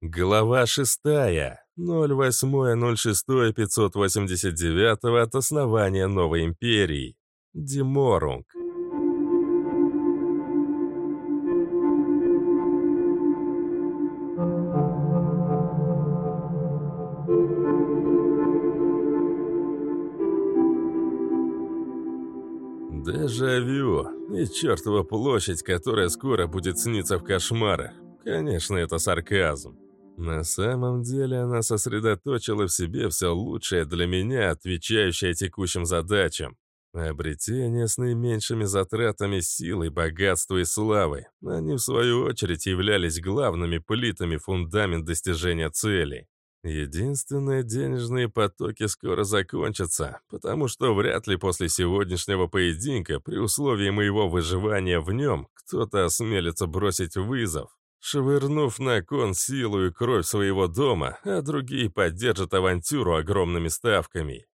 Глава шестая. 08.06.589 от основания новой империи. Диморунг. Дежавю. И чертова площадь, которая скоро будет сниться в кошмарах. Конечно, это сарказм. На самом деле она сосредоточила в себе все лучшее для меня, отвечающее текущим задачам. Обретение с наименьшими затратами силы, богатства и славы. Они, в свою очередь, являлись главными плитами фундамент достижения цели. Единственное, денежные потоки скоро закончатся, потому что вряд ли после сегодняшнего поединка, при условии моего выживания в нем, кто-то осмелится бросить вызов швырнув на кон силу и кровь своего дома, а другие поддержат авантюру огромными ставками.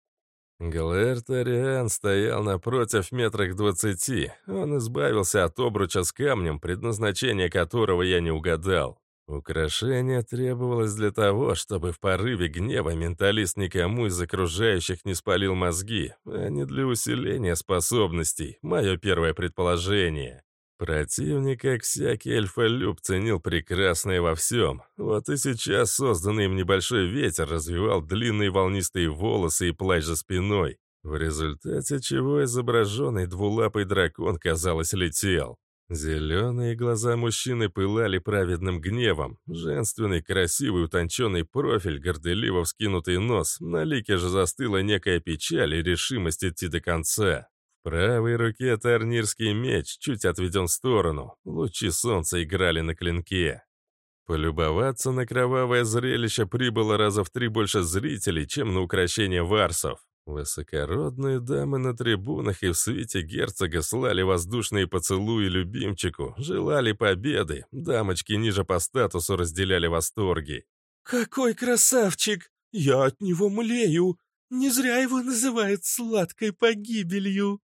Глэр Тариан стоял напротив метрах двадцати. Он избавился от обруча с камнем, предназначение которого я не угадал. Украшение требовалось для того, чтобы в порыве гнева менталист никому из окружающих не спалил мозги, а не для усиления способностей, мое первое предположение. Противник, как всякий эльфолюб, ценил прекрасное во всем. Вот и сейчас созданный им небольшой ветер развивал длинные волнистые волосы и плащ за спиной, в результате чего изображенный двулапый дракон, казалось, летел. Зеленые глаза мужчины пылали праведным гневом, женственный, красивый, утонченный профиль, горделиво вскинутый нос, на лике же застыла некая печаль и решимость идти до конца правой руке тарнирский меч чуть отведен в сторону. Лучи солнца играли на клинке. Полюбоваться на кровавое зрелище прибыло раза в три больше зрителей, чем на украшение варсов. Высокородные дамы на трибунах и в свете герцога слали воздушные поцелуи любимчику, желали победы, дамочки ниже по статусу разделяли восторги. «Какой красавчик! Я от него млею! Не зря его называют сладкой погибелью!»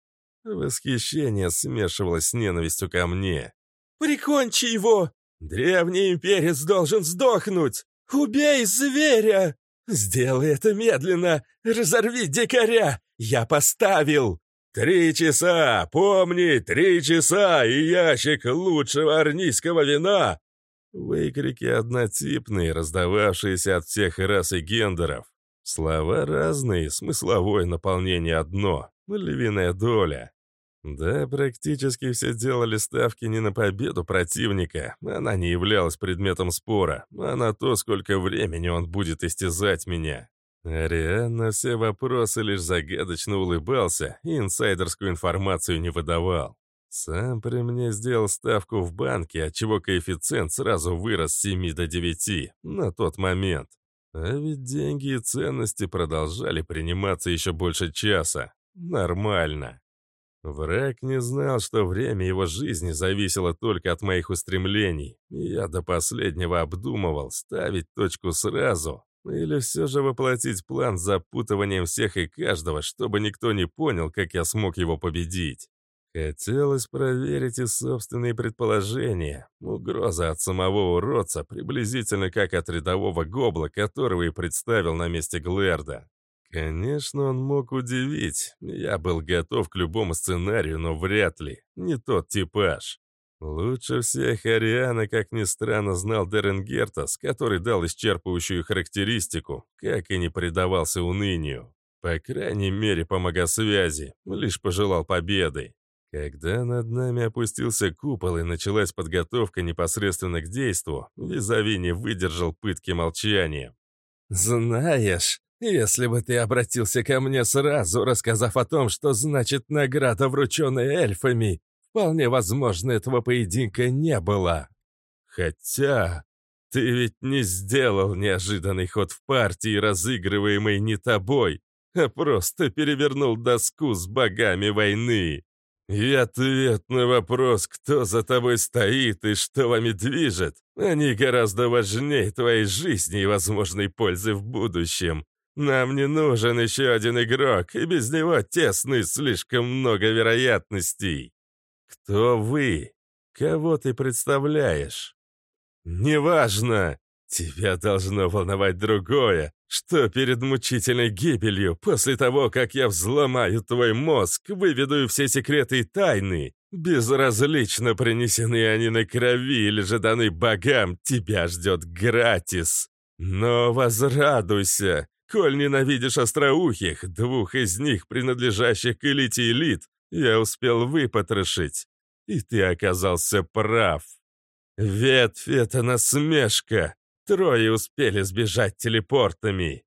Восхищение смешивалось с ненавистью ко мне. «Прикончи его! Древний имперец должен сдохнуть! Убей зверя! Сделай это медленно! Разорви дикаря! Я поставил!» «Три часа! Помни, три часа и ящик лучшего арнийского вина!» Выкрики однотипные, раздававшиеся от всех рас и гендеров. Слова разные, смысловое наполнение одно, львиная доля. Да, практически все делали ставки не на победу противника, она не являлась предметом спора, а на то, сколько времени он будет истязать меня. Ариан на все вопросы лишь загадочно улыбался и инсайдерскую информацию не выдавал. Сам при мне сделал ставку в банке, отчего коэффициент сразу вырос с 7 до 9 на тот момент. А ведь деньги и ценности продолжали приниматься еще больше часа. Нормально. Враг не знал, что время его жизни зависело только от моих устремлений. Я до последнего обдумывал, ставить точку сразу или все же воплотить план с запутыванием всех и каждого, чтобы никто не понял, как я смог его победить. Хотелось проверить и собственные предположения. Угроза от самого уродца, приблизительно как от рядового гобла, которого и представил на месте Глэрда. Конечно, он мог удивить. Я был готов к любому сценарию, но вряд ли. Не тот типаж. Лучше всех Ариана, как ни странно, знал Дерен Гертас, который дал исчерпывающую характеристику, как и не предавался унынию. По крайней мере, по магосвязи, лишь пожелал победы. Когда над нами опустился купол и началась подготовка непосредственно к действу, Визави не выдержал пытки молчанием. «Знаешь, если бы ты обратился ко мне сразу, рассказав о том, что значит награда, врученная эльфами, вполне возможно, этого поединка не было. Хотя, ты ведь не сделал неожиданный ход в партии, разыгрываемый не тобой, а просто перевернул доску с богами войны. И ответ на вопрос, кто за тобой стоит и что вами движет, они гораздо важнее твоей жизни и возможной пользы в будущем. Нам не нужен еще один игрок, и без него тесно и слишком много вероятностей. Кто вы? Кого ты представляешь? Неважно. Тебя должно волновать другое, что перед мучительной гибелью, после того, как я взломаю твой мозг, выведу все секреты и тайны, безразлично принесены они на крови или же даны богам, тебя ждет гратис. Но возрадуйся, коль ненавидишь остроухих, двух из них, принадлежащих к элите элит, я успел выпотрошить, и ты оказался прав. Ветвь — это насмешка, Трое успели сбежать телепортами.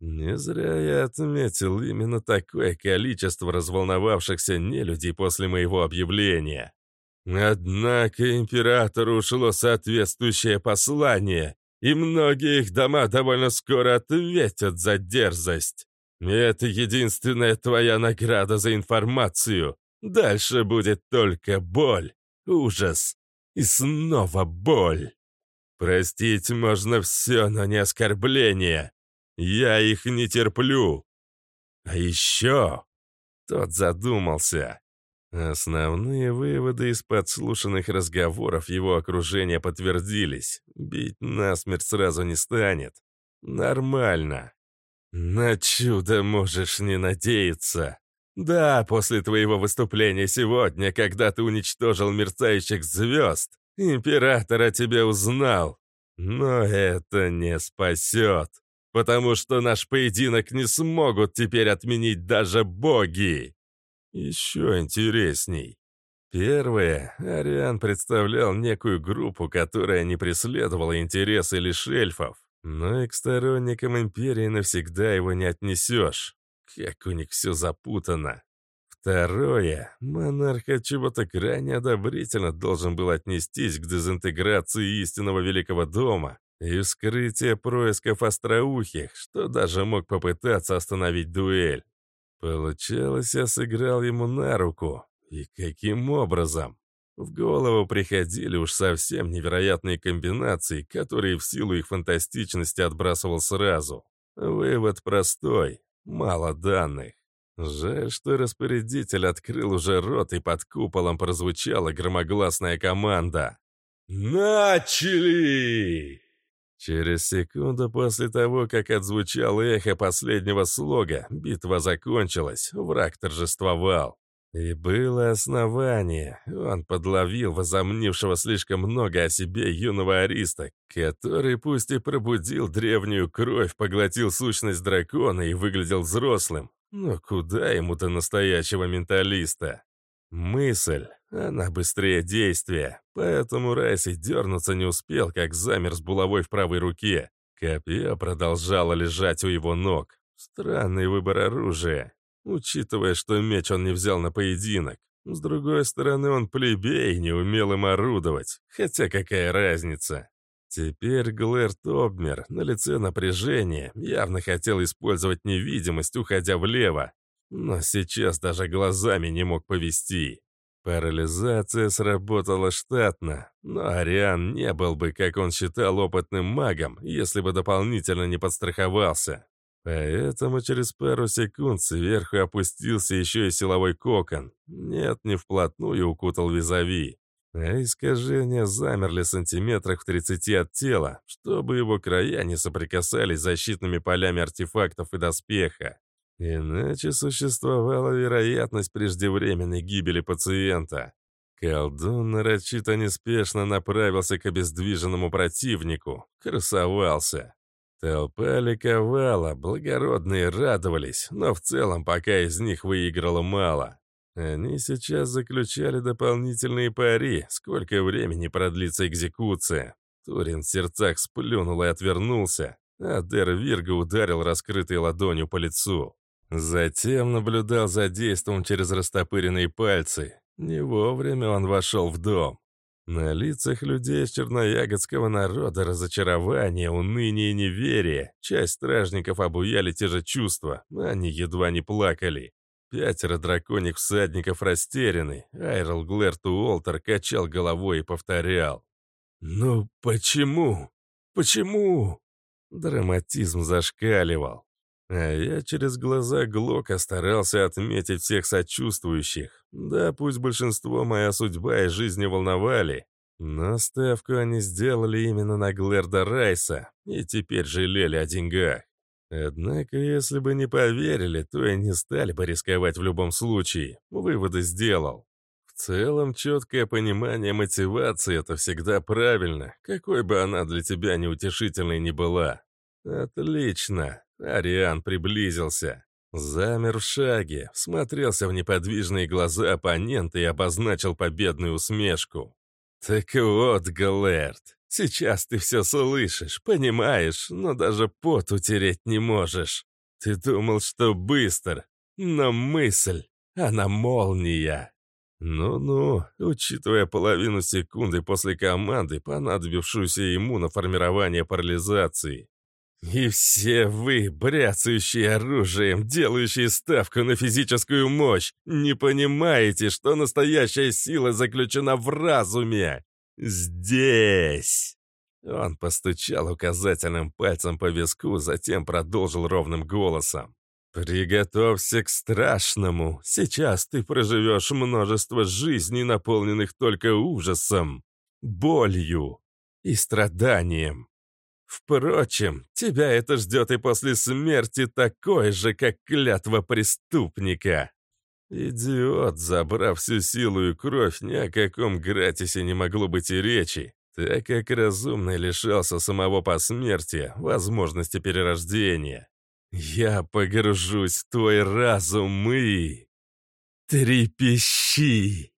Не зря я отметил именно такое количество разволновавшихся нелюдей после моего объявления. Однако императору ушло соответствующее послание, и многие их дома довольно скоро ответят за дерзость. это единственная твоя награда за информацию. Дальше будет только боль, ужас и снова боль. Простить можно все, но не оскорбление. Я их не терплю. А еще... Тот задумался. Основные выводы из подслушанных разговоров его окружения подтвердились. Бить насмерть сразу не станет. Нормально. На чудо можешь не надеяться. Да, после твоего выступления сегодня, когда ты уничтожил мерцающих звезд, Император о тебе узнал, но это не спасет, потому что наш поединок не смогут теперь отменить даже боги. Еще интересней. Первое, Ариан представлял некую группу, которая не преследовала интересы лишь эльфов, но и к сторонникам Империи навсегда его не отнесешь. Как у них все запутано. Второе. Монарх от чего-то крайне одобрительно должен был отнестись к дезинтеграции истинного Великого Дома и вскрытие происков остроухих, что даже мог попытаться остановить дуэль. Получалось, я сыграл ему на руку. И каким образом? В голову приходили уж совсем невероятные комбинации, которые в силу их фантастичности отбрасывал сразу. Вывод простой. Мало данных. Жаль, что распорядитель открыл уже рот, и под куполом прозвучала громогласная команда. «Начали!» Через секунду после того, как отзвучало эхо последнего слога, битва закончилась, враг торжествовал. И было основание. Он подловил возомнившего слишком много о себе юного ариста, который пусть и пробудил древнюю кровь, поглотил сущность дракона и выглядел взрослым, но куда ему до настоящего менталиста? Мысль, она быстрее действия, поэтому Райси дернуться не успел, как замер с булавой в правой руке. Копье продолжало лежать у его ног. Странный выбор оружия, учитывая, что меч он не взял на поединок. С другой стороны, он плебей, не умел им орудовать, хотя какая разница. Теперь Глэрт обмер, на лице напряжение, явно хотел использовать невидимость, уходя влево. Но сейчас даже глазами не мог повести. Парализация сработала штатно, но Ариан не был бы, как он считал, опытным магом, если бы дополнительно не подстраховался. Поэтому через пару секунд сверху опустился еще и силовой кокон. Нет, не вплотную укутал визави а искажения замерли сантиметрах в 30 от тела, чтобы его края не соприкасались защитными полями артефактов и доспеха. Иначе существовала вероятность преждевременной гибели пациента. Колдун нарочито неспешно направился к обездвиженному противнику, красовался. Толпа ликовала, благородные радовались, но в целом пока из них выиграло мало. Они сейчас заключали дополнительные пари, сколько времени продлится экзекуция. Турин в сердцах сплюнул и отвернулся, а Дер Вирга ударил раскрытой ладонью по лицу. Затем наблюдал за действом через растопыренные пальцы. Не вовремя он вошел в дом. На лицах людей из черноягодского народа разочарование, уныние и неверие. Часть стражников обуяли те же чувства, они едва не плакали. Пятеро драконьих всадников растеряны. Айрл Глэрт Уолтер качал головой и повторял. «Ну почему? Почему?» Драматизм зашкаливал. А я через глаза Глока старался отметить всех сочувствующих. Да, пусть большинство моя судьба и жизнь не волновали, Но ставку они сделали именно на Глэрда Райса и теперь жалели о деньгах. Однако, если бы не поверили, то и не стали бы рисковать в любом случае. Выводы сделал. В целом, четкое понимание мотивации — это всегда правильно, какой бы она для тебя неутешительной ни была. Отлично. Ариан приблизился. Замер в шаге, смотрелся в неподвижные глаза оппонента и обозначил победную усмешку. «Так вот, Галерт, сейчас ты все слышишь, понимаешь, но даже пот утереть не можешь. Ты думал, что быстро, но мысль, она молния». Ну-ну, учитывая половину секунды после команды, понадобившуюся ему на формирование парализации. И все вы, бряцающие оружием, делающие ставку на физическую мощь, не понимаете, что настоящая сила заключена в разуме. Здесь. Он постучал указательным пальцем по виску, затем продолжил ровным голосом. «Приготовься к страшному. Сейчас ты проживешь множество жизней, наполненных только ужасом, болью и страданием. Впрочем, тебя это ждет и после смерти такой же, как клятва преступника. Идиот, забрав всю силу и кровь, ни о каком гратисе не могло быть и речи, так как разумный лишался самого посмертия, возможности перерождения. Я погружусь в твой разум и... Трепещи!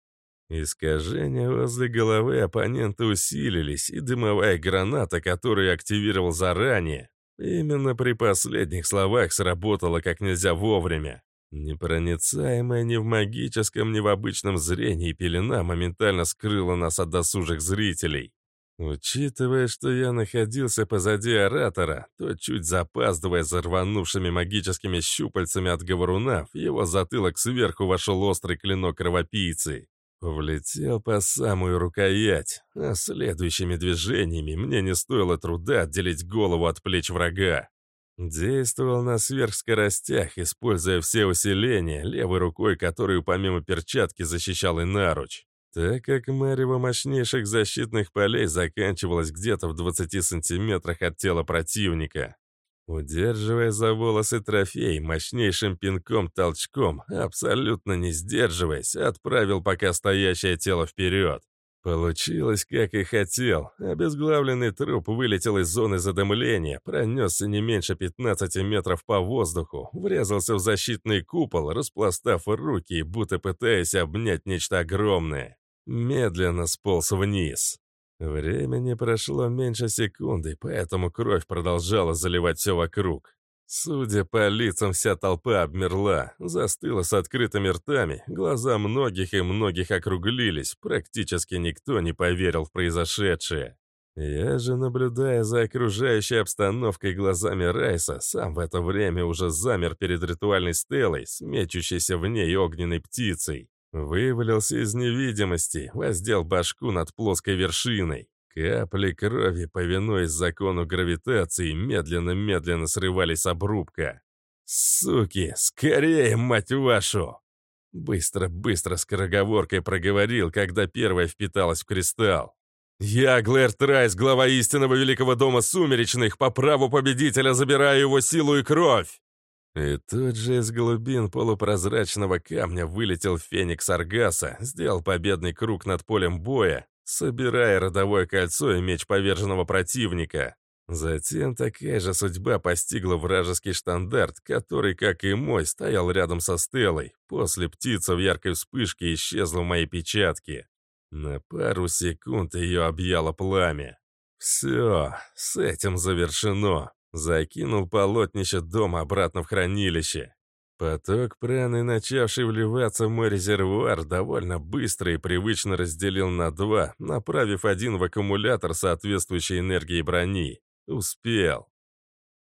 Искажения возле головы оппонента усилились, и дымовая граната, которую активировал заранее, именно при последних словах сработала как нельзя вовремя. Непроницаемая ни в магическом, ни в обычном зрении пелена моментально скрыла нас от досужих зрителей. Учитывая, что я находился позади оратора, то чуть запаздывая за рванувшими магическими щупальцами от говоруна, в его затылок сверху вошел острый клинок кровопийцы. Влетел по самую рукоять, а следующими движениями мне не стоило труда отделить голову от плеч врага. Действовал на сверхскоростях, используя все усиления, левой рукой, которую помимо перчатки защищал и наруч. Так как марево мощнейших защитных полей заканчивалось где-то в 20 сантиметрах от тела противника. Удерживая за волосы трофей, мощнейшим пинком-толчком, абсолютно не сдерживаясь, отправил пока стоящее тело вперед. Получилось, как и хотел. Обезглавленный труп вылетел из зоны задымления, пронесся не меньше 15 метров по воздуху, врезался в защитный купол, распластав руки, будто пытаясь обнять нечто огромное. Медленно сполз вниз. Времени прошло меньше секунды, поэтому кровь продолжала заливать все вокруг. Судя по лицам, вся толпа обмерла, застыла с открытыми ртами, глаза многих и многих округлились, практически никто не поверил в произошедшее. Я же, наблюдая за окружающей обстановкой глазами Райса, сам в это время уже замер перед ритуальной стелой, смечущейся в ней огненной птицей. Вывалился из невидимости, воздел башку над плоской вершиной. Капли крови, повинуясь закону гравитации, медленно-медленно срывались с обрубка. «Суки, скорее, мать вашу!» Быстро-быстро скороговоркой проговорил, когда первая впиталась в кристалл. «Я, Глэр Трайс, глава истинного Великого Дома Сумеречных, по праву победителя забираю его силу и кровь!» И тут же из глубин полупрозрачного камня вылетел феникс Аргаса, сделал победный круг над полем боя, собирая родовое кольцо и меч поверженного противника. Затем такая же судьба постигла вражеский штандарт, который, как и мой, стоял рядом со стелой. После птица в яркой вспышке исчезла в моей печатке. На пару секунд ее объяло пламя. Все, с этим завершено. Закинул полотнище дома обратно в хранилище. Поток праны, начавший вливаться в мой резервуар, довольно быстро и привычно разделил на два, направив один в аккумулятор соответствующей энергии брони. Успел.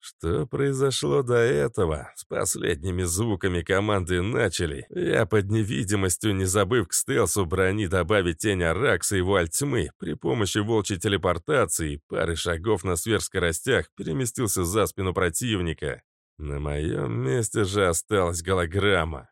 Что произошло до этого? С последними звуками команды начали. Я под невидимостью, не забыв к стелсу брони добавить тень Аракса и вуаль тьмы, при помощи волчьей телепортации, пары шагов на сверхскоростях переместился за спину противника. На моем месте же осталась голограмма.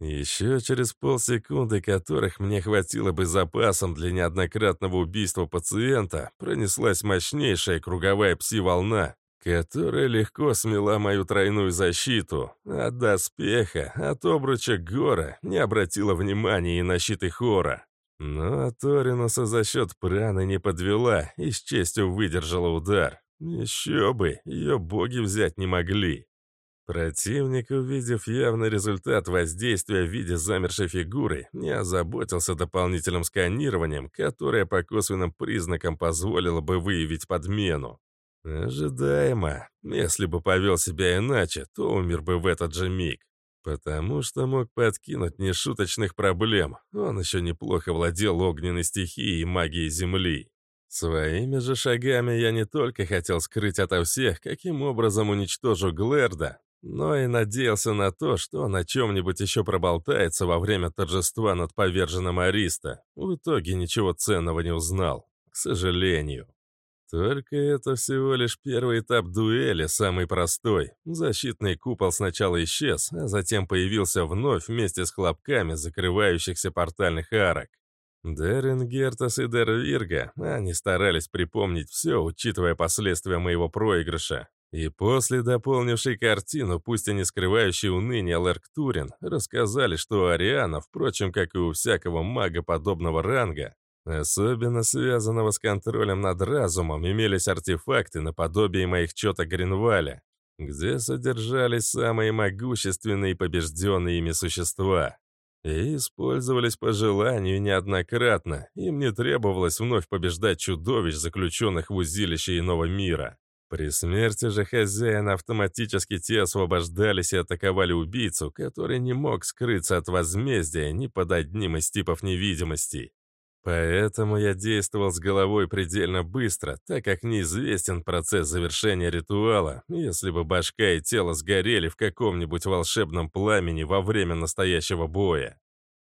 Еще через полсекунды, которых мне хватило бы запасом для неоднократного убийства пациента, пронеслась мощнейшая круговая пси-волна, которая легко смела мою тройную защиту. От доспеха, от обруча гора не обратила внимания и на щиты хора. Но Торинуса за счет праны не подвела и с честью выдержала удар. Еще бы, ее боги взять не могли. Противник, увидев явный результат воздействия в виде замершей фигуры, не озаботился дополнительным сканированием, которое по косвенным признакам позволило бы выявить подмену. Ожидаемо. Если бы повел себя иначе, то умер бы в этот же миг. Потому что мог подкинуть нешуточных проблем. Он еще неплохо владел огненной стихией и магией Земли. Своими же шагами я не только хотел скрыть ото всех, каким образом уничтожу Глэрда, но и надеялся на то, что он о чем-нибудь еще проболтается во время торжества над поверженным Ариста. В итоге ничего ценного не узнал, к сожалению. Только это всего лишь первый этап дуэли, самый простой. Защитный купол сначала исчез, а затем появился вновь вместе с хлопками закрывающихся портальных арок. Дерин Гертас и Дервирга, они старались припомнить все, учитывая последствия моего проигрыша. И после дополнившей картину, пусть и не скрывающей уныние Лерк Турин, рассказали, что у Ариана, впрочем, как и у всякого мага подобного ранга, особенно связанного с контролем над разумом, имелись артефакты наподобие моих чета Гринваля, где содержались самые могущественные и побежденные ими существа. И использовались по желанию неоднократно, им не требовалось вновь побеждать чудовищ, заключенных в узилище иного мира. При смерти же хозяина автоматически те освобождались и атаковали убийцу, который не мог скрыться от возмездия ни под одним из типов невидимости. Поэтому я действовал с головой предельно быстро, так как неизвестен процесс завершения ритуала, если бы башка и тело сгорели в каком-нибудь волшебном пламени во время настоящего боя.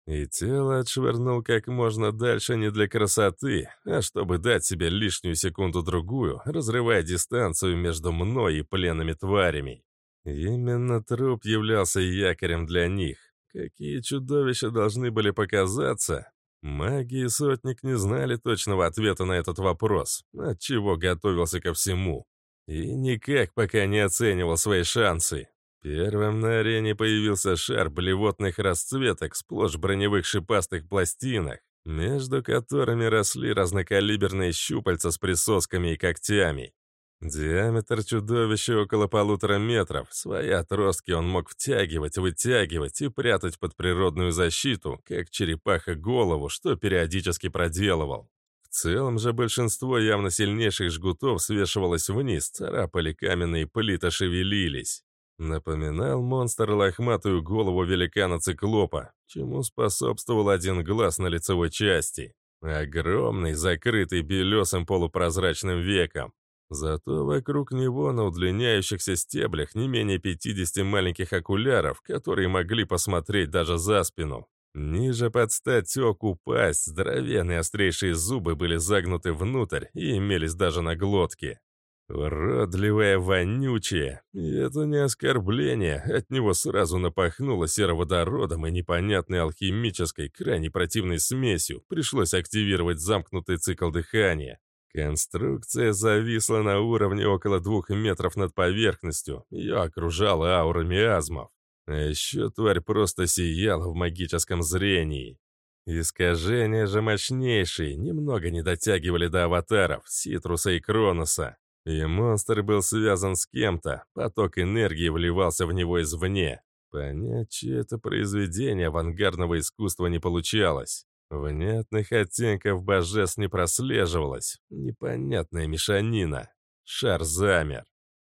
И тело отшвырнул как можно дальше не для красоты, а чтобы дать себе лишнюю секунду-другую, разрывая дистанцию между мной и пленными тварями. Именно труп являлся якорем для них. Какие чудовища должны были показаться? Маги и Сотник не знали точного ответа на этот вопрос, отчего готовился ко всему. И никак пока не оценивал свои шансы. Первым на арене появился шар блевотных расцветок, сплошь броневых шипастых пластинах, между которыми росли разнокалиберные щупальца с присосками и когтями. Диаметр чудовища около полутора метров. Свои отростки он мог втягивать, вытягивать и прятать под природную защиту, как черепаха голову, что периодически проделывал. В целом же большинство явно сильнейших жгутов свешивалось вниз, царапали каменные плиты, шевелились. Напоминал монстр лохматую голову великана-циклопа, чему способствовал один глаз на лицевой части. Огромный, закрытый белесым полупрозрачным веком. Зато вокруг него на удлиняющихся стеблях не менее 50 маленьких окуляров, которые могли посмотреть даже за спину. Ниже под стать оку пасть, здоровенные острейшие зубы были загнуты внутрь и имелись даже на глотке. Уродливое, вонючее. И это не оскорбление, от него сразу напахнуло сероводородом и непонятной алхимической, крайне противной смесью. Пришлось активировать замкнутый цикл дыхания. Конструкция зависла на уровне около двух метров над поверхностью. Ее окружала аура миазмов. А еще тварь просто сияла в магическом зрении. Искажения же мощнейшие, немного не дотягивали до аватаров, Ситруса и Кроноса. И монстр был связан с кем-то, поток энергии вливался в него извне. Понять, чье это произведение авангардного искусства не получалось. Внятных оттенков божеств не прослеживалось. Непонятная мешанина. Шар замер.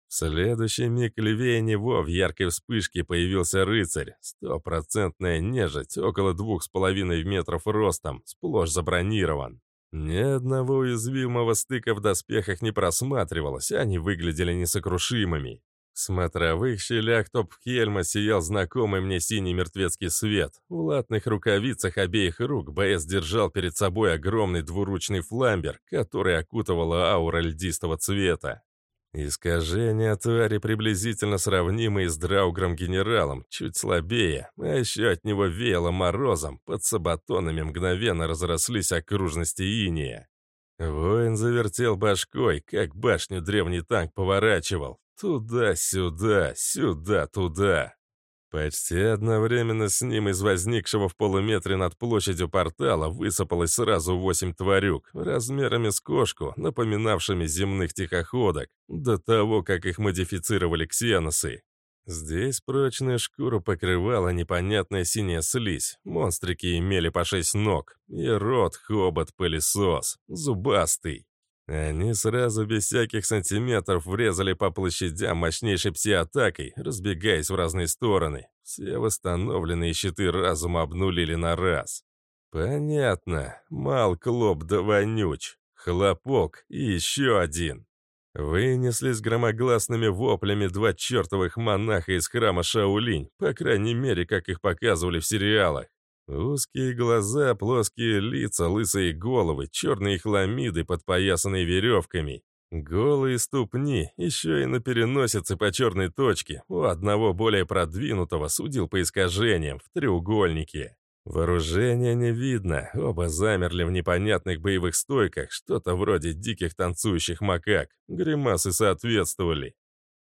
В следующий миг левее него в яркой вспышке появился рыцарь. Стопроцентная нежить, около двух с половиной метров ростом, сплошь забронирован. Ни одного уязвимого стыка в доспехах не просматривалось, они выглядели несокрушимыми. Смотровых щелях топ-хельма сиял знакомый мне синий мертвецкий свет. В латных рукавицах обеих рук боец держал перед собой огромный двуручный фламбер, который окутывала аура льдистого цвета. Искажения твари приблизительно сравнимые с Драугром-генералом, чуть слабее, а еще от него веяло морозом, под сабатонами мгновенно разрослись окружности иния. Воин завертел башкой, как башню древний танк поворачивал. Туда-сюда, сюда-туда. Почти одновременно с ним из возникшего в полуметре над площадью портала высыпалось сразу восемь тварюк, размерами с кошку, напоминавшими земных тихоходок, до того, как их модифицировали ксеносы. Здесь прочную шкуру покрывала непонятная синяя слизь, монстрики имели по шесть ног, и рот, хобот, пылесос, зубастый. Они сразу без всяких сантиметров врезали по площадям мощнейшей пси-атакой, разбегаясь в разные стороны. Все восстановленные щиты разума обнулили на раз. Понятно. Мал, клоп да вонюч. Хлопок и еще один. Вынеслись громогласными воплями два чертовых монаха из храма Шаулинь, по крайней мере, как их показывали в сериалах. Узкие глаза, плоские лица, лысые головы, черные хламиды, подпоясанные веревками. Голые ступни, еще и на переносице по черной точке, у одного более продвинутого судил по искажениям, в треугольнике. Вооружения не видно, оба замерли в непонятных боевых стойках, что-то вроде диких танцующих макак, гримасы соответствовали.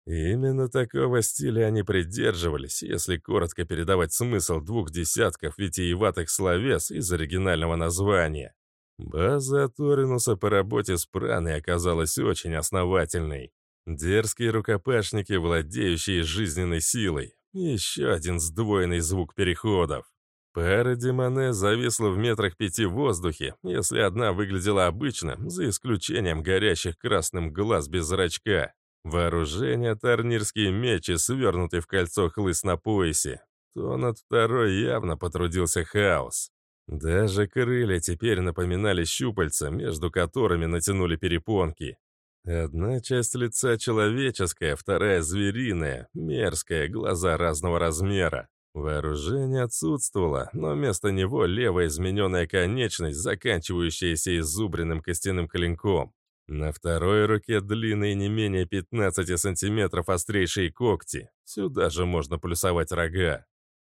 Именно такого стиля они придерживались, если коротко передавать смысл двух десятков витиеватых словес из оригинального названия. База Торинуса по работе с праной оказалась очень основательной. Дерзкие рукопашники, владеющие жизненной силой. Еще один сдвоенный звук переходов. Пара демоне зависла в метрах пяти в воздухе, если одна выглядела обычно, за исключением горящих красным глаз без зрачка. Вооружение тарнирские мечи, свернутый в кольцо хлыст на поясе. То над второй явно потрудился хаос. Даже крылья теперь напоминали щупальца, между которыми натянули перепонки. Одна часть лица человеческая, вторая звериная, мерзкая, глаза разного размера. Вооружение отсутствовало, но вместо него левая измененная конечность, заканчивающаяся изубренным костяным клинком. На второй руке длинные не менее 15 сантиметров острейшие когти. Сюда же можно плюсовать рога.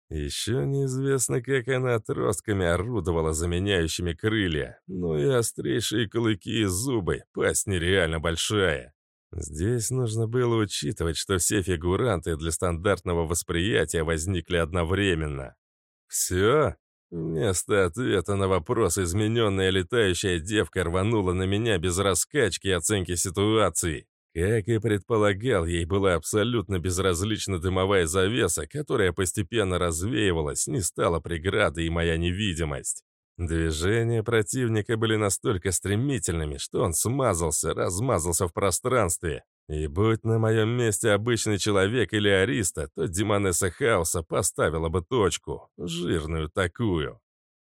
Еще неизвестно, как она отростками орудовала заменяющими крылья. Ну и острейшие клыки и зубы, пасть нереально большая. Здесь нужно было учитывать, что все фигуранты для стандартного восприятия возникли одновременно. «Все?» Вместо ответа на вопрос измененная летающая девка рванула на меня без раскачки и оценки ситуации. Как и предполагал, ей была абсолютно безразлична дымовая завеса, которая постепенно развеивалась, не стала преградой и моя невидимость. Движения противника были настолько стремительными, что он смазался, размазался в пространстве. И будь на моем месте обычный человек или ариста, то Димонеса Хаоса поставила бы точку, жирную такую.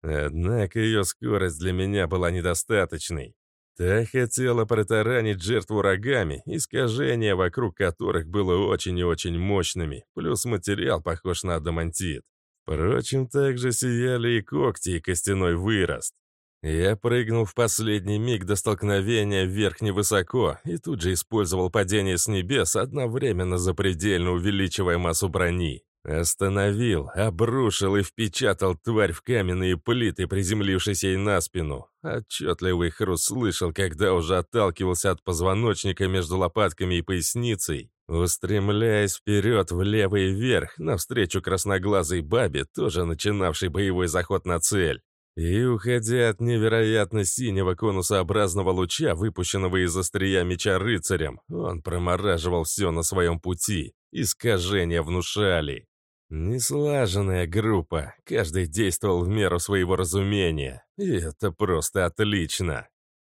Однако ее скорость для меня была недостаточной. Та хотела протаранить жертву рогами, искажения вокруг которых было очень и очень мощными, плюс материал похож на адамантит. Впрочем, также сияли и когти, и костяной вырост. Я прыгнул в последний миг до столкновения вверх невысоко и тут же использовал падение с небес, одновременно запредельно увеличивая массу брони. Остановил, обрушил и впечатал тварь в каменные плиты, приземлившись ей на спину. Отчетливый хруст слышал, когда уже отталкивался от позвоночника между лопатками и поясницей, устремляясь вперед влево и вверх, навстречу красноглазой бабе, тоже начинавшей боевой заход на цель. И, уходя от невероятно синего конусообразного луча, выпущенного из острия меча рыцарем, он промораживал все на своем пути. Искажения внушали. Неслаженная группа, каждый действовал в меру своего разумения. И это просто отлично.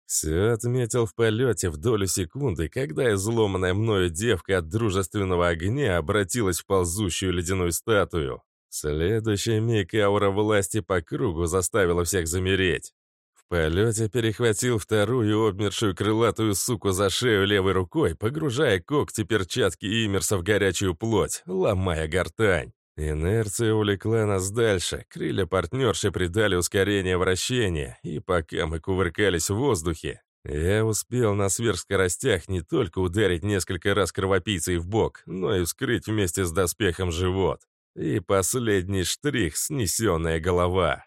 Все отметил в полете в долю секунды, когда изломанная мною девка от дружественного огня обратилась в ползущую ледяную статую. Следующий миг аура власти по кругу заставила всех замереть. В полете перехватил вторую обмершую крылатую суку за шею левой рукой, погружая когти, перчатки и имерса в горячую плоть, ломая гортань. Инерция увлекла нас дальше, крылья партнерши придали ускорение вращения, и пока мы кувыркались в воздухе, Я успел на сверхскоростях не только ударить несколько раз кровопийцей в бок, но и вскрыть вместе с доспехом живот. И последний штрих — снесенная голова.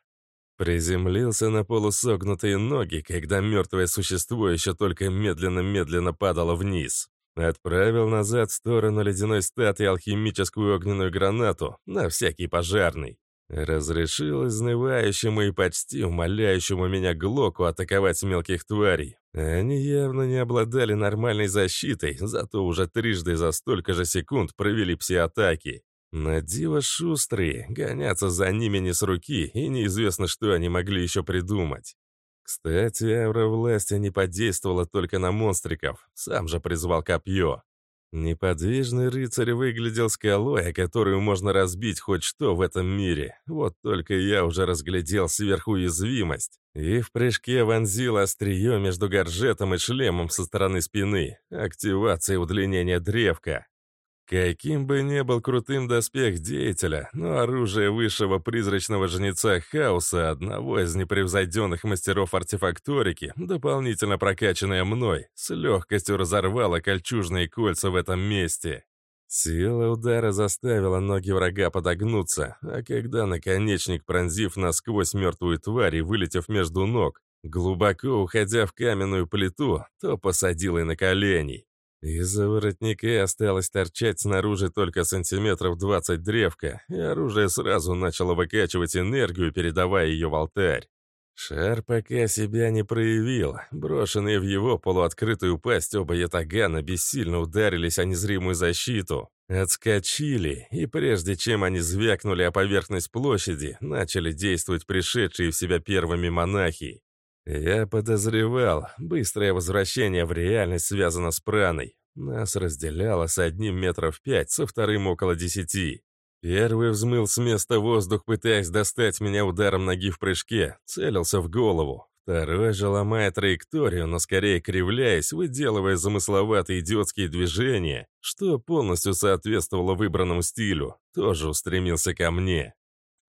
Приземлился на полусогнутые ноги, когда мертвое существо еще только медленно-медленно падало вниз. Отправил назад в сторону ледяной статуи алхимическую огненную гранату, на всякий пожарный. Разрешил изнывающему и почти умоляющему меня Глоку атаковать мелких тварей. Они явно не обладали нормальной защитой, зато уже трижды за столько же секунд провели пси-атаки. На диво шустрые, гоняться за ними не с руки, и неизвестно, что они могли еще придумать. Кстати, аура власти не подействовала только на монстриков, сам же призвал копье. Неподвижный рыцарь выглядел скалой, которую можно разбить хоть что в этом мире. Вот только я уже разглядел сверхуязвимость. И в прыжке вонзил острие между горжетом и шлемом со стороны спины. Активация удлинения древка. Каким бы ни был крутым доспех деятеля, но оружие высшего призрачного жнеца хаоса, одного из непревзойденных мастеров артефакторики, дополнительно прокачанное мной, с легкостью разорвало кольчужные кольца в этом месте. Сила удара заставила ноги врага подогнуться, а когда наконечник, пронзив насквозь мертвую тварь и вылетев между ног, глубоко уходя в каменную плиту, то посадил и на колени. Из-за воротника осталось торчать снаружи только сантиметров 20 древка, и оружие сразу начало выкачивать энергию, передавая ее в алтарь. Шар пока себя не проявил. Брошенные в его полуоткрытую пасть оба ятагана бессильно ударились о незримую защиту. Отскочили, и прежде чем они звякнули о поверхность площади, начали действовать пришедшие в себя первыми монахи. Я подозревал, быстрое возвращение в реальность связано с праной. Нас разделяло с одним метров пять, со вторым около десяти. Первый взмыл с места воздух, пытаясь достать меня ударом ноги в прыжке, целился в голову. Второй же ломая траекторию, но скорее кривляясь, выделывая замысловатые идиотские движения, что полностью соответствовало выбранному стилю, тоже устремился ко мне.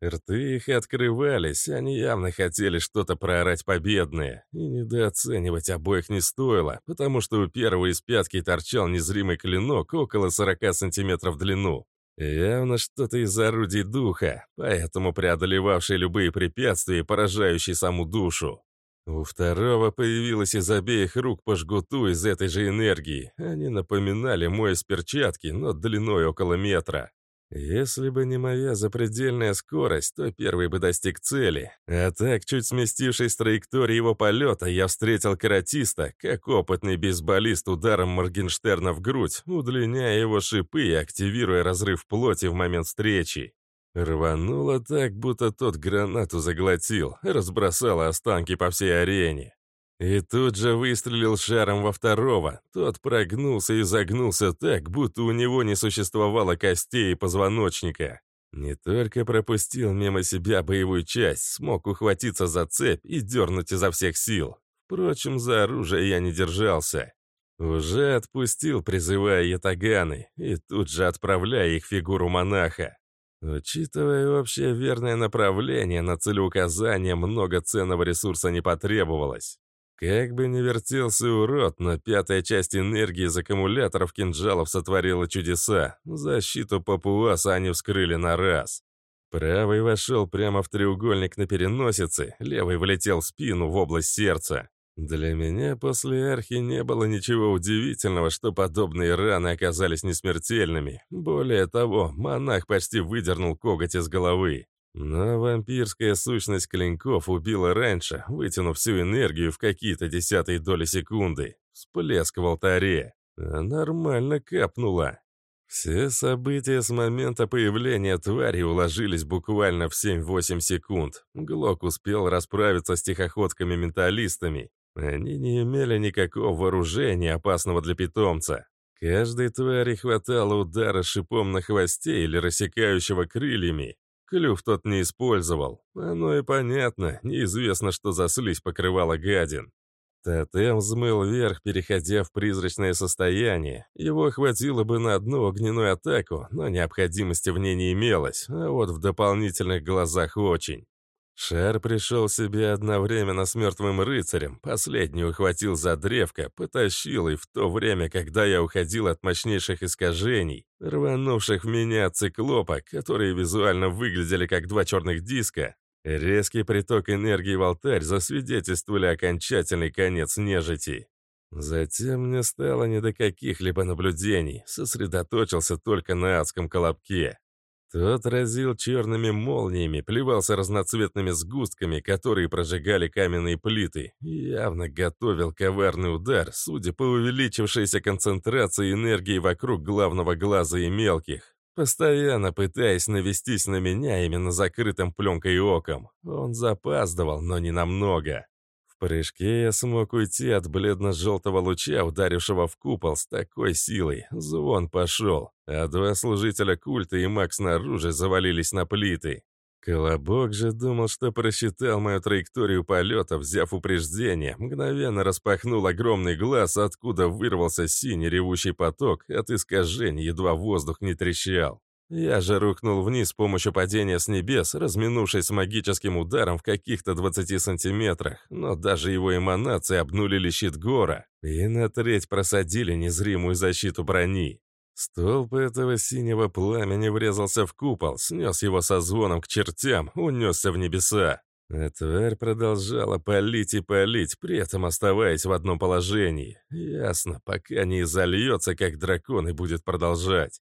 Рты их открывались, они явно хотели что-то проорать победное, и недооценивать обоих не стоило, потому что у первого из пятки торчал незримый клинок около 40 сантиметров в длину. Явно что-то из орудий духа, поэтому преодолевавший любые препятствия и поражающий саму душу. У второго появилось из обеих рук по жгуту из этой же энергии. Они напоминали мой из перчатки, но длиной около метра. Если бы не моя запредельная скорость, то первый бы достиг цели. А так, чуть сместившись с траектории его полета, я встретил каратиста, как опытный бейсболист ударом Моргенштерна в грудь, удлиняя его шипы и активируя разрыв плоти в момент встречи. Рвануло так, будто тот гранату заглотил, разбросало останки по всей арене. И тут же выстрелил шаром во второго. Тот прогнулся и загнулся так, будто у него не существовало костей и позвоночника. Не только пропустил мимо себя боевую часть, смог ухватиться за цепь и дернуть изо всех сил. Впрочем, за оружие я не держался. Уже отпустил, призывая ятаганы, и тут же отправляя их фигуру монаха. Учитывая общее верное направление, на целеуказание много ценного ресурса не потребовалось. Как бы ни вертелся урод, но пятая часть энергии из аккумуляторов кинжалов сотворила чудеса. Защиту папуаса они вскрыли на раз. Правый вошел прямо в треугольник на переносице, левый влетел в спину в область сердца. Для меня после архи не было ничего удивительного, что подобные раны оказались несмертельными. Более того, монах почти выдернул коготь из головы. Но вампирская сущность клинков убила раньше, вытянув всю энергию в какие-то десятые доли секунды. Всплеск в алтаре. А нормально капнула. Все события с момента появления твари уложились буквально в 7-8 секунд. Глок успел расправиться с тихоходками-менталистами. Они не имели никакого вооружения, опасного для питомца. Каждой твари хватало удара шипом на хвосте или рассекающего крыльями, Клюв тот не использовал. Оно и понятно, неизвестно, что за слизь покрывала гадин. Тотем взмыл вверх, переходя в призрачное состояние. Его хватило бы на одну огненную атаку, но необходимости в ней не имелось, а вот в дополнительных глазах очень. Шар пришел себе одновременно с мертвым рыцарем, последний ухватил за древко, потащил, и в то время, когда я уходил от мощнейших искажений, рванувших в меня циклопа, которые визуально выглядели как два черных диска, резкий приток энергии в алтарь засвидетельствовали окончательный конец нежити. Затем мне стало не до каких-либо наблюдений, сосредоточился только на адском колобке. Тот разил черными молниями, плевался разноцветными сгустками, которые прожигали каменные плиты, и явно готовил коварный удар, судя по увеличившейся концентрации энергии вокруг главного глаза и мелких, постоянно пытаясь навестись на меня именно закрытым пленкой оком. Он запаздывал, но не намного прыжке я смог уйти от бледно-желтого луча, ударившего в купол с такой силой. Звон пошел, а два служителя культа и маг снаружи завалились на плиты. Колобок же думал, что просчитал мою траекторию полета, взяв упреждение, мгновенно распахнул огромный глаз, откуда вырвался синий ревущий поток, от искажений едва воздух не трещал. Я же рухнул вниз с помощью падения с небес, разминувшись с магическим ударом в каких-то 20 сантиметрах, но даже его эманации обнулили щит гора и на треть просадили незримую защиту брони. Столб этого синего пламени врезался в купол, снес его со звоном к чертям, унесся в небеса. А тварь продолжала палить и палить, при этом оставаясь в одном положении. Ясно, пока не изольется, как дракон, и будет продолжать.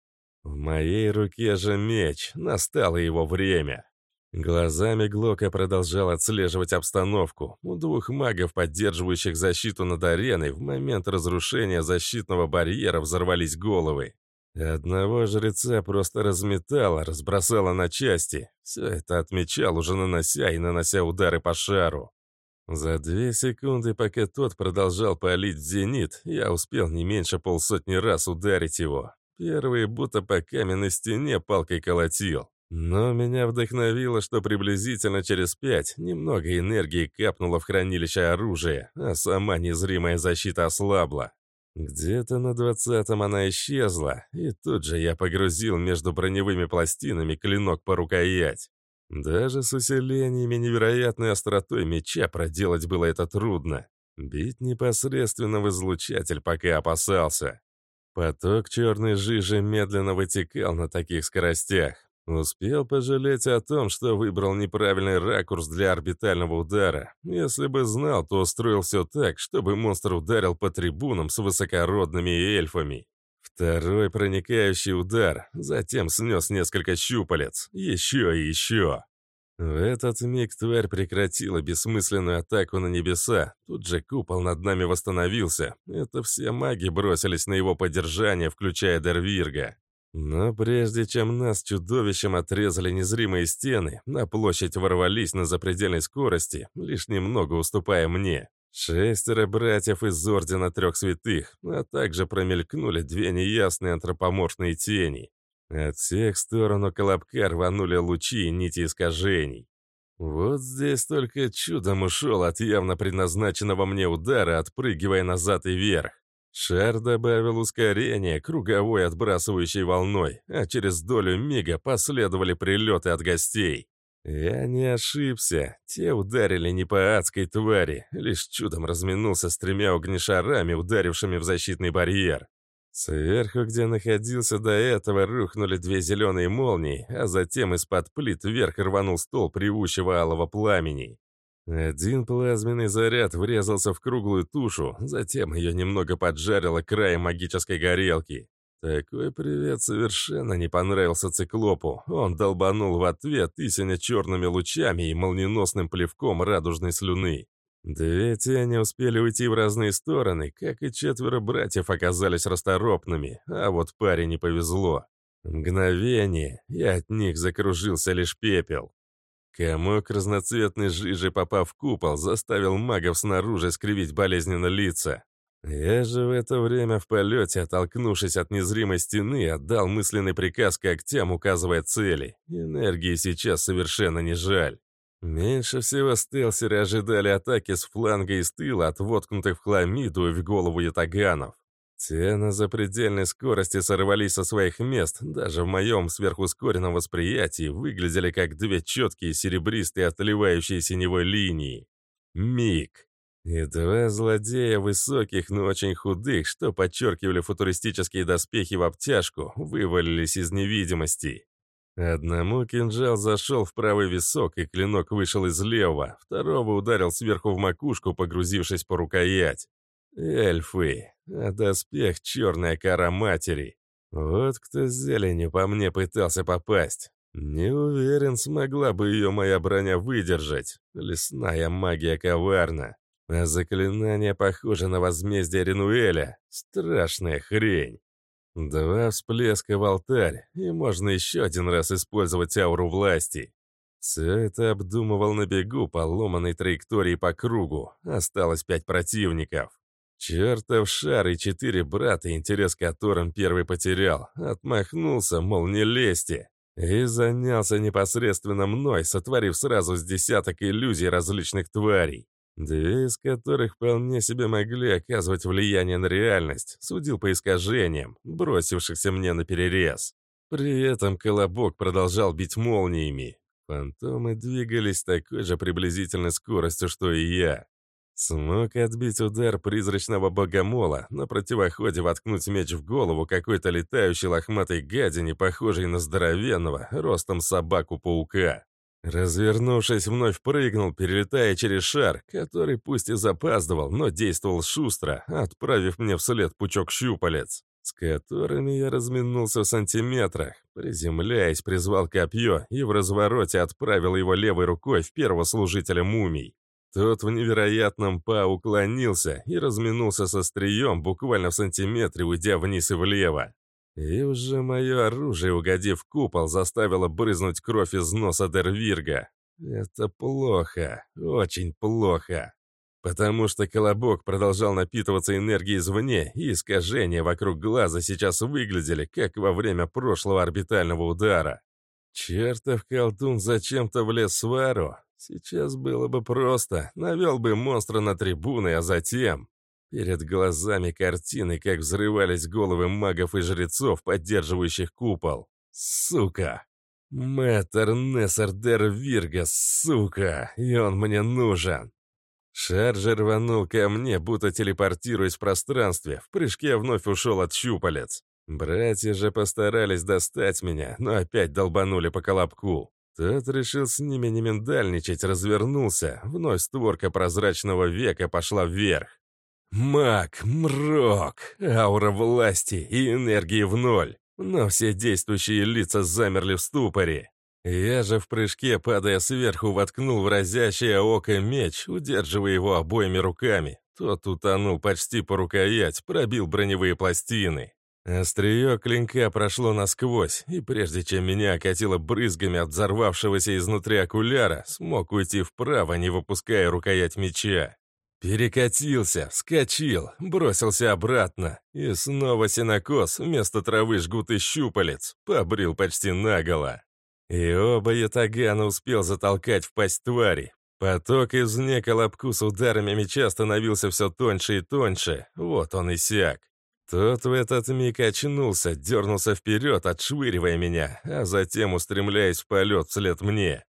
В моей руке же меч, настало его время. Глазами Глока продолжал отслеживать обстановку. У двух магов, поддерживающих защиту над ареной, в момент разрушения защитного барьера взорвались головы. Одного жреца просто разметало, разбросало на части. Все это отмечал, уже нанося и нанося удары по шару. За две секунды, пока тот продолжал палить зенит, я успел не меньше полсотни раз ударить его. Первый будто по каменной стене палкой колотил. Но меня вдохновило, что приблизительно через пять немного энергии капнуло в хранилище оружия, а сама незримая защита ослабла. Где-то на двадцатом она исчезла, и тут же я погрузил между броневыми пластинами клинок по рукоять. Даже с усилениями невероятной остротой меча проделать было это трудно. Бить непосредственно в излучатель пока опасался. Поток черной жижи медленно вытекал на таких скоростях. Успел пожалеть о том, что выбрал неправильный ракурс для орбитального удара. Если бы знал, то устроил все так, чтобы монстр ударил по трибунам с высокородными эльфами. Второй проникающий удар, затем снес несколько щупалец. Еще и еще. В этот миг тварь прекратила бессмысленную атаку на небеса. Тут же купол над нами восстановился. Это все маги бросились на его поддержание, включая Дервирга. Но прежде чем нас чудовищем отрезали незримые стены, на площадь ворвались на запредельной скорости, лишь немного уступая мне. Шестеро братьев из Ордена Трех Святых, а также промелькнули две неясные антропоморфные тени. От всех сторон у колобка рванули лучи и нити искажений. Вот здесь только чудом ушел от явно предназначенного мне удара, отпрыгивая назад и вверх. Шар добавил ускорение, круговой отбрасывающей волной, а через долю мига последовали прилеты от гостей. Я не ошибся. Те ударили не по адской твари, лишь чудом разминулся с тремя огнешарами, ударившими в защитный барьер. Сверху, где находился до этого, рухнули две зеленые молнии, а затем из-под плит вверх рванул стол привущего алого пламени. Один плазменный заряд врезался в круглую тушу, затем ее немного поджарило краем магической горелки. Такой привет совершенно не понравился циклопу. Он долбанул в ответ тысяча черными лучами и молниеносным плевком радужной слюны. Две тени успели уйти в разные стороны, как и четверо братьев оказались расторопными, а вот паре не повезло. Мгновение, и от них закружился лишь пепел. Комок разноцветной жижи, попав в купол, заставил магов снаружи скривить болезненно лица. Я же в это время в полете, оттолкнувшись от незримой стены, отдал мысленный приказ когтям, указывая цели. Энергии сейчас совершенно не жаль. Меньше всего стелсеры ожидали атаки с фланга и с тыла от воткнутых в хламиду и в голову ятаганов. Те на запредельной скорости сорвались со своих мест, даже в моем сверхускоренном восприятии выглядели как две четкие серебристые отливающие синевой линии. Миг. И два злодея высоких, но очень худых, что подчеркивали футуристические доспехи в обтяжку, вывалились из невидимости. Одному кинжал зашел в правый висок, и клинок вышел из левого, второго ударил сверху в макушку, погрузившись по рукоять. Эльфы, а доспех — черная кора матери. Вот кто зеленью по мне пытался попасть. Не уверен, смогла бы ее моя броня выдержать. Лесная магия коварна. А заклинание похоже на возмездие Ренуэля. Страшная хрень. Два всплеска в алтарь, и можно еще один раз использовать ауру власти. Все это обдумывал на бегу по ломаной траектории по кругу. Осталось пять противников. Чертов шар и четыре брата, интерес которым первый потерял, отмахнулся, мол, не лезьте, и занялся непосредственно мной, сотворив сразу с десяток иллюзий различных тварей, две из которых вполне себе могли оказывать влияние на реальность, судил по искажениям, бросившихся мне на перерез. При этом колобок продолжал бить молниями. Фантомы двигались такой же приблизительной скоростью, что и я. Смог отбить удар призрачного богомола, на противоходе воткнуть меч в голову какой-то летающей лохматой гадине, похожей на здоровенного, ростом собаку-паука. Развернувшись, вновь прыгнул, перелетая через шар, который пусть и запаздывал, но действовал шустро, отправив мне вслед пучок щупалец, с которыми я разминулся в сантиметрах. Приземляясь, призвал копье и в развороте отправил его левой рукой в первого служителя мумий. Тот в невероятном па уклонился и разминулся со стрием буквально в сантиметре, уйдя вниз и влево. И уже мое оружие, угодив купол, заставило брызнуть кровь из носа Дервирга. Это плохо, очень плохо. Потому что колобок продолжал напитываться энергией извне, и искажения вокруг глаза сейчас выглядели, как во время прошлого орбитального удара. Чертов колдун зачем-то влез в свару, Сейчас было бы просто. Навел бы монстра на трибуны, а затем... Перед глазами картины, как взрывались головы магов и жрецов, поддерживающих купол. Сука! Мэтр Нессардер Вирга, сука! И он мне нужен! Шаржер рванул ко мне, будто телепортируясь в пространстве. В прыжке вновь ушел от щупалец. Братья же постарались достать меня, но опять долбанули по колобку. Тот решил с ними не миндальничать, развернулся. Вновь створка прозрачного века пошла вверх. Маг, мрок, аура власти и энергии в ноль. Но все действующие лица замерли в ступоре. Я же в прыжке, падая сверху, воткнул в разящее око меч, удерживая его обоими руками. Тот утонул почти по рукоять, пробил броневые пластины. Острие клинка прошло насквозь, и прежде чем меня окатило брызгами от взорвавшегося изнутри окуляра, смог уйти вправо, не выпуская рукоять меча. Перекатился, вскочил, бросился обратно, и снова синокос вместо травы жгут и щупалец, побрил почти наголо. И оба ятагана успел затолкать в пасть твари. Поток из колобку с ударами меча становился все тоньше и тоньше, вот он и сяк. Тот в этот миг очнулся, дернулся вперед, отшвыривая меня, а затем устремляясь в полет вслед мне.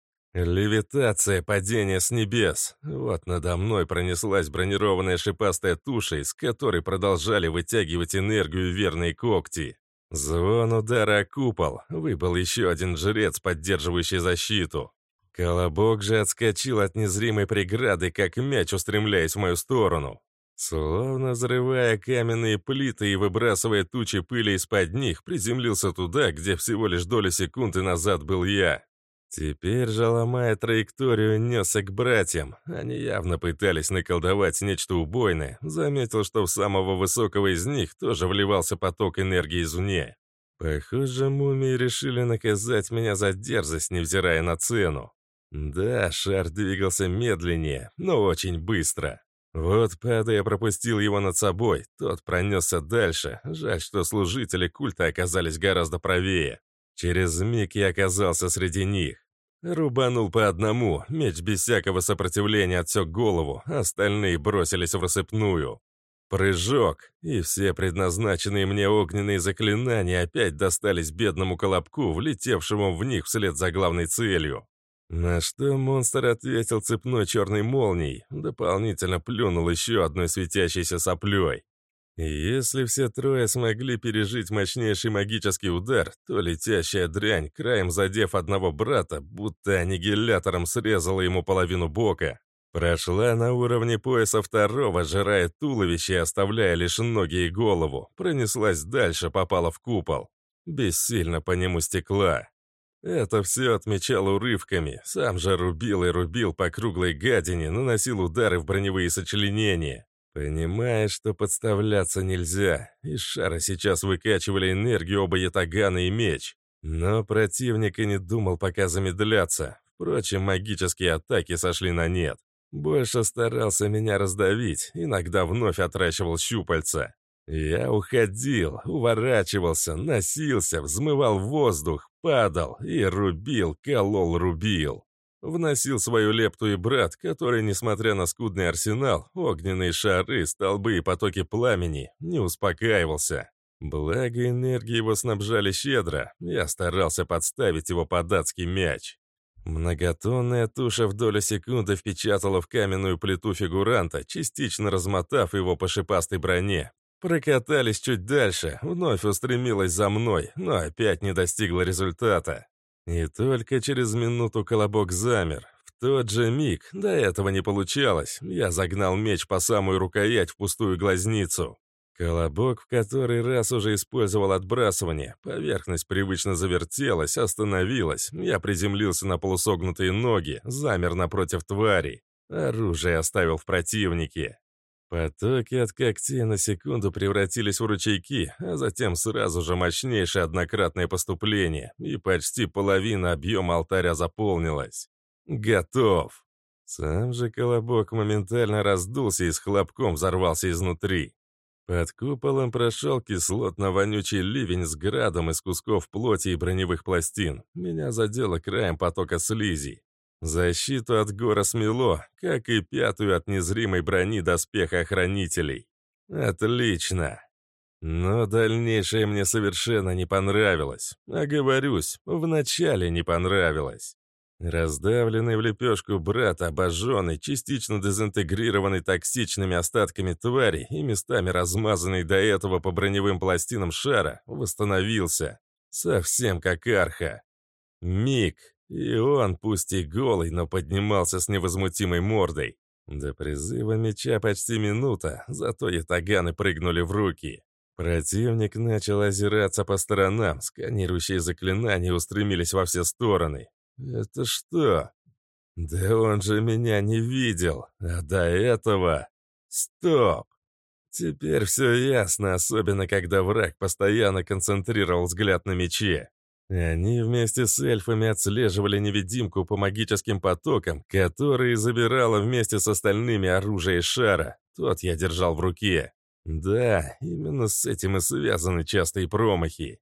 Левитация, падение с небес. Вот надо мной пронеслась бронированная шипастая туша, из которой продолжали вытягивать энергию верные когти. Звон удара купол. Выпал еще один жрец, поддерживающий защиту. Колобок же отскочил от незримой преграды, как мяч, устремляясь в мою сторону. Словно взрывая каменные плиты и выбрасывая тучи пыли из-под них, приземлился туда, где всего лишь доли секунды назад был я. Теперь же, ломая траекторию, несся к братьям. Они явно пытались наколдовать нечто убойное. Заметил, что в самого высокого из них тоже вливался поток энергии извне. Похоже, мумии решили наказать меня за дерзость, невзирая на цену. Да, шар двигался медленнее, но очень быстро. Вот, падая, пропустил его над собой. Тот пронесся дальше. Жаль, что служители культа оказались гораздо правее. Через миг я оказался среди них. Рубанул по одному, меч без всякого сопротивления отсек голову, остальные бросились в рассыпную. Прыжок, и все предназначенные мне огненные заклинания опять достались бедному колобку, влетевшему в них вслед за главной целью. На что монстр ответил цепной черной молнией, дополнительно плюнул еще одной светящейся соплей. И если все трое смогли пережить мощнейший магический удар, то летящая дрянь, краем задев одного брата, будто аннигилятором срезала ему половину бока. Прошла на уровне пояса второго, жирая туловище, оставляя лишь ноги и голову. Пронеслась дальше, попала в купол. Бессильно по нему стекла. Это все отмечал урывками. Сам же рубил и рубил по круглой гадине, наносил удары в броневые сочленения. Понимая, что подставляться нельзя, из шара сейчас выкачивали энергию оба ятагана и меч. Но противник и не думал пока замедляться. Впрочем, магические атаки сошли на нет. Больше старался меня раздавить, иногда вновь отращивал щупальца. Я уходил, уворачивался, носился, взмывал воздух, падал и рубил, колол, рубил. Вносил свою лепту и брат, который, несмотря на скудный арсенал, огненные шары, столбы и потоки пламени, не успокаивался. Благо энергии его снабжали щедро, я старался подставить его под адский мяч. Многотонная туша в долю секунды впечатала в каменную плиту фигуранта, частично размотав его по шипастой броне. Прокатались чуть дальше, вновь устремилась за мной, но опять не достигла результата. И только через минуту колобок замер. В тот же миг, до этого не получалось, я загнал меч по самую рукоять в пустую глазницу. Колобок в который раз уже использовал отбрасывание. Поверхность привычно завертелась, остановилась. Я приземлился на полусогнутые ноги, замер напротив твари. Оружие оставил в противнике. Потоки от когтей на секунду превратились в ручейки, а затем сразу же мощнейшее однократное поступление, и почти половина объема алтаря заполнилась. Готов. Сам же колобок моментально раздулся и с хлопком взорвался изнутри. Под куполом прошел кислотно-вонючий ливень с градом из кусков плоти и броневых пластин. Меня задело краем потока слизи. Защиту от гора смело, как и пятую от незримой брони доспеха охранителей. Отлично. Но дальнейшее мне совершенно не понравилось. Оговорюсь, вначале не понравилось. Раздавленный в лепешку брат, обожженный, частично дезинтегрированный токсичными остатками твари и местами размазанный до этого по броневым пластинам шара, восстановился. Совсем как арха. Миг, и он, пусть и голый, но поднимался с невозмутимой мордой. До призыва меча почти минута, зато ятаганы прыгнули в руки. Противник начал озираться по сторонам, сканирующие заклинания устремились во все стороны. «Это что?» «Да он же меня не видел, а до этого...» «Стоп!» Теперь все ясно, особенно когда враг постоянно концентрировал взгляд на мече. Они вместе с эльфами отслеживали невидимку по магическим потокам, которые забирала вместе с остальными оружие шара. Тот я держал в руке. Да, именно с этим и связаны частые промахи.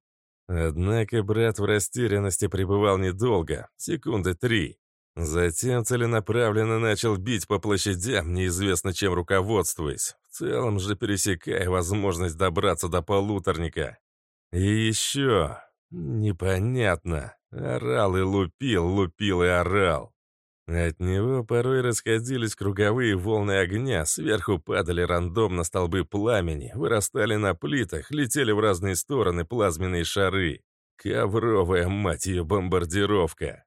Однако брат в растерянности пребывал недолго, секунды три. Затем целенаправленно начал бить по площадям, неизвестно чем руководствуясь, в целом же пересекая возможность добраться до полуторника. И еще... Непонятно. Орал и лупил, лупил и орал. От него порой расходились круговые волны огня, сверху падали рандомно столбы пламени, вырастали на плитах, летели в разные стороны плазменные шары. Ковровая, мать ее, бомбардировка.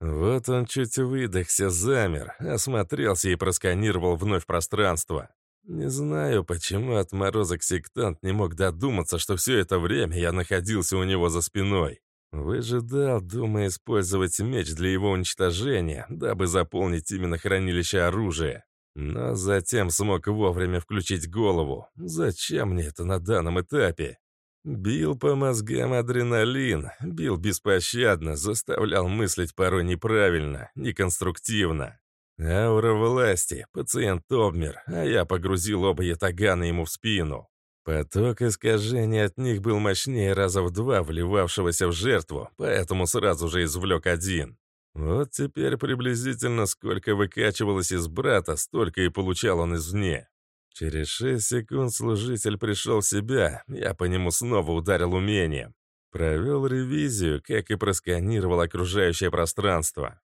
Вот он чуть выдохся, замер, осмотрелся и просканировал вновь пространство. Не знаю, почему отморозок-сектант не мог додуматься, что все это время я находился у него за спиной. Выжидал, думая использовать меч для его уничтожения, дабы заполнить именно хранилище оружия. Но затем смог вовремя включить голову. Зачем мне это на данном этапе? Бил по мозгам адреналин, бил беспощадно, заставлял мыслить порой неправильно, неконструктивно. Аура власти, пациент обмер, а я погрузил оба ятагана ему в спину. Поток искажений от них был мощнее раза в два вливавшегося в жертву, поэтому сразу же извлек один. Вот теперь приблизительно сколько выкачивалось из брата, столько и получал он извне. Через шесть секунд служитель пришел в себя, я по нему снова ударил умением. Провел ревизию, как и просканировал окружающее пространство.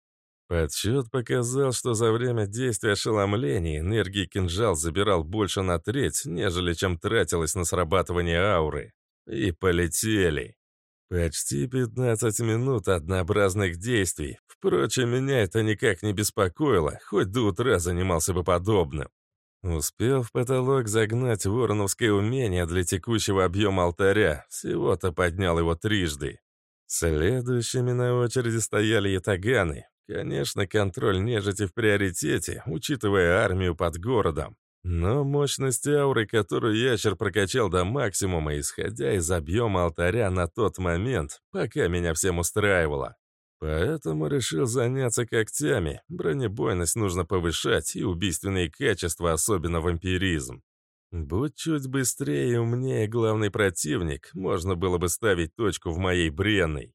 Подсчет показал, что за время действия ошеломления энергии кинжал забирал больше на треть, нежели чем тратилось на срабатывание ауры. И полетели. Почти 15 минут однообразных действий. Впрочем, меня это никак не беспокоило, хоть до утра занимался бы подобным. Успел в потолок загнать вороновское умение для текущего объема алтаря, всего-то поднял его трижды. Следующими на очереди стояли ятаганы. Конечно, контроль нежити в приоритете, учитывая армию под городом. Но мощность ауры, которую ящер прокачал до максимума, исходя из объема алтаря на тот момент, пока меня всем устраивало. Поэтому решил заняться когтями. Бронебойность нужно повышать и убийственные качества, особенно вампиризм. Будь чуть быстрее и умнее главный противник, можно было бы ставить точку в моей бренной.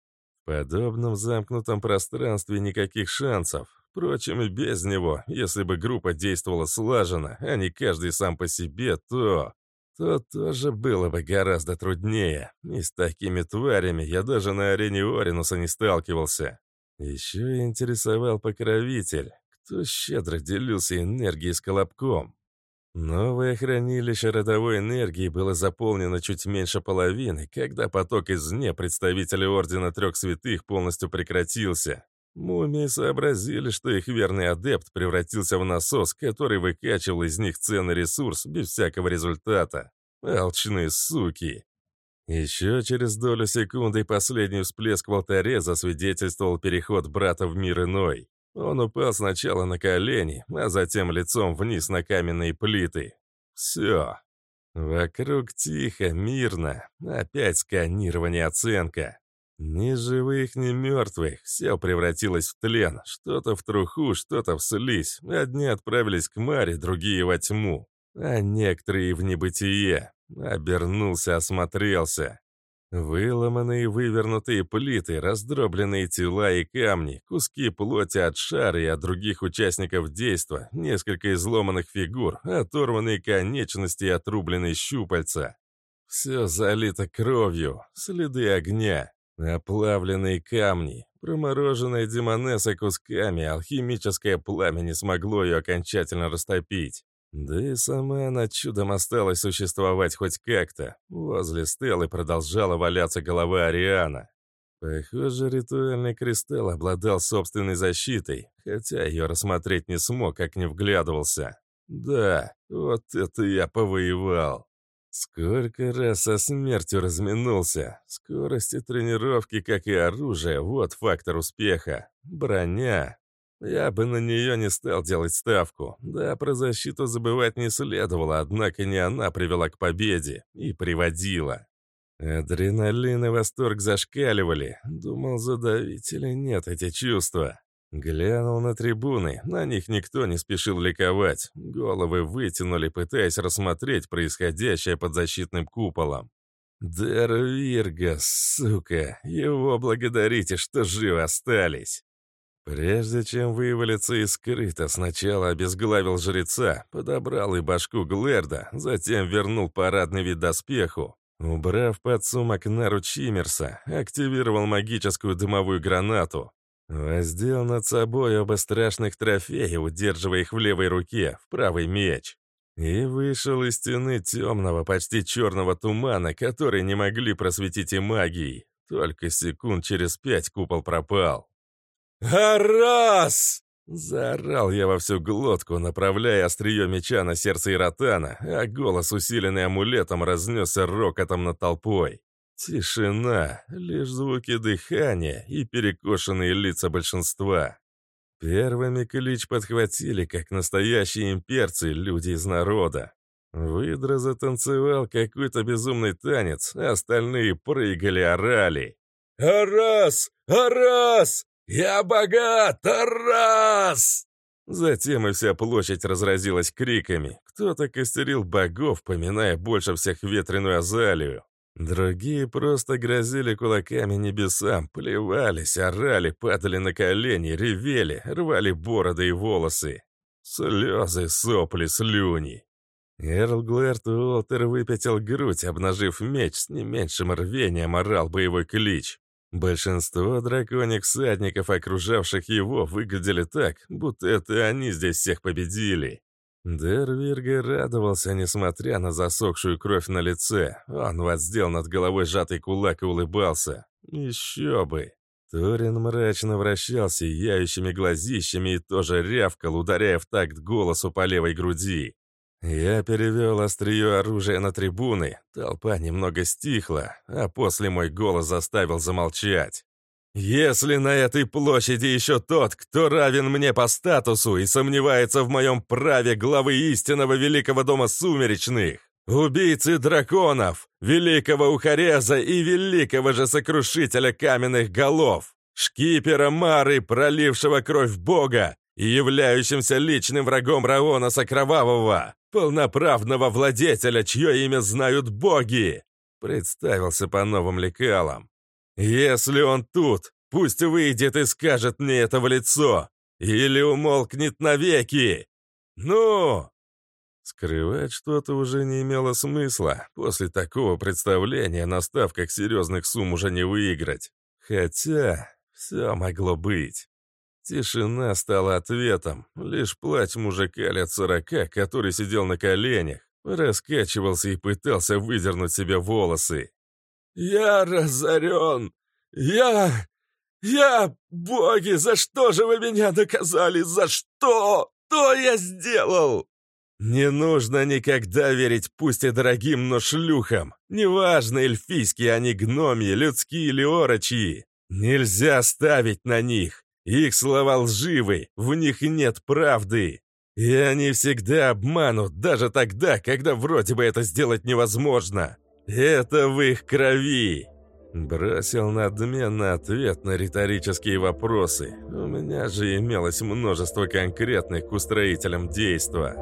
Подобном замкнутом пространстве никаких шансов. Впрочем, и без него, если бы группа действовала слаженно, а не каждый сам по себе, то то тоже было бы гораздо труднее. И с такими тварями я даже на арене Оринуса не сталкивался. Еще и интересовал покровитель, кто щедро делился энергией с Колобком. Новое хранилище родовой энергии было заполнено чуть меньше половины, когда поток извне представителей Ордена Трех Святых полностью прекратился. Мумии сообразили, что их верный адепт превратился в насос, который выкачивал из них ценный ресурс без всякого результата. Алчные суки. Еще через долю секунды последний всплеск в алтаре засвидетельствовал переход брата в мир иной. Он упал сначала на колени, а затем лицом вниз на каменные плиты. Все. Вокруг тихо, мирно. Опять сканирование, оценка. Ни живых, ни мертвых. Все превратилось в тлен. Что-то в труху, что-то в слизь. Одни отправились к Маре, другие во тьму. А некоторые в небытие. Обернулся, осмотрелся. Выломанные вывернутые плиты, раздробленные тела и камни, куски плоти от шара и от других участников действа, несколько изломанных фигур, оторванные конечности и отрубленные щупальца. Все залито кровью, следы огня. Оплавленные камни, промороженная демонесса кусками, алхимическое пламя не смогло ее окончательно растопить. Да и сама она чудом осталась существовать хоть как-то. Возле стелы продолжала валяться голова Ариана. Похоже, ритуальный кристалл обладал собственной защитой, хотя ее рассмотреть не смог, как не вглядывался. Да, вот это я повоевал. Сколько раз со смертью разминулся. Скорости тренировки, как и оружие, вот фактор успеха. Броня. Я бы на нее не стал делать ставку. Да, про защиту забывать не следовало, однако не она привела к победе. И приводила. Адреналин и восторг зашкаливали. Думал, задавить или нет эти чувства. Глянул на трибуны, на них никто не спешил ликовать. Головы вытянули, пытаясь рассмотреть происходящее под защитным куполом. Дарвирга, сука, его благодарите, что живы остались. Прежде чем вывалиться из скрыта, сначала обезглавил жреца, подобрал и башку Глэрда, затем вернул парадный вид доспеху. Убрав подсумок нару Чиммерса, активировал магическую дымовую гранату, Воздел над собой оба страшных трофея, удерживая их в левой руке, в правый меч. И вышел из стены темного, почти черного тумана, который не могли просветить и магией. Только секунд через пять купол пропал. «Арас!» Заорал я во всю глотку, направляя острие меча на сердце Иротана, а голос, усиленный амулетом, разнесся рокотом над толпой. Тишина, лишь звуки дыхания и перекошенные лица большинства. Первыми клич подхватили, как настоящие имперцы, люди из народа. Выдра затанцевал какой-то безумный танец, а остальные прыгали, орали. «Арас! Арас! Я богат! Арас!» Затем и вся площадь разразилась криками. Кто-то костерил богов, поминая больше всех ветреную азалию. Другие просто грозили кулаками небесам, плевались, орали, падали на колени, ревели, рвали бороды и волосы. Слезы, сопли, слюни. Эрл Глэрт Уолтер выпятил грудь, обнажив меч с не меньшим рвением орал боевой клич. Большинство драконьих всадников, окружавших его, выглядели так, будто это они здесь всех победили. Дервирга радовался, несмотря на засохшую кровь на лице. Он воздел над головой сжатый кулак и улыбался. Еще бы. Торин мрачно вращал сияющими глазищами и тоже рявкал, ударяя в такт голосу по левой груди. Я перевел острие оружия на трибуны, толпа немного стихла, а после мой голос заставил замолчать. «Если на этой площади еще тот, кто равен мне по статусу и сомневается в моем праве главы истинного Великого Дома Сумеречных, убийцы драконов, Великого Ухареза и Великого же Сокрушителя Каменных Голов, шкипера Мары, пролившего кровь Бога и являющимся личным врагом Раона Сокровавого, полноправного владетеля, чье имя знают боги!» Представился по новым лекалам. «Если он тут, пусть выйдет и скажет мне это в лицо, или умолкнет навеки! Ну!» Скрывать что-то уже не имело смысла. После такого представления на ставках серьезных сумм уже не выиграть. Хотя, все могло быть. Тишина стала ответом. Лишь плач мужика лет сорока, который сидел на коленях, раскачивался и пытался выдернуть себе волосы. «Я разорен! Я... я... Боги, за что же вы меня наказали? За что? Что я сделал?» «Не нужно никогда верить пусть и дорогим, но шлюхам. Неважно, эльфийские они гномьи, людские или орочьи. Нельзя ставить на них. Их слова лживы, в них нет правды. И они всегда обманут, даже тогда, когда вроде бы это сделать невозможно. Это в их крови. Бросил надменно ответ на риторические вопросы. У меня же имелось множество конкретных к устроителям действа.